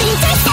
Nothing takes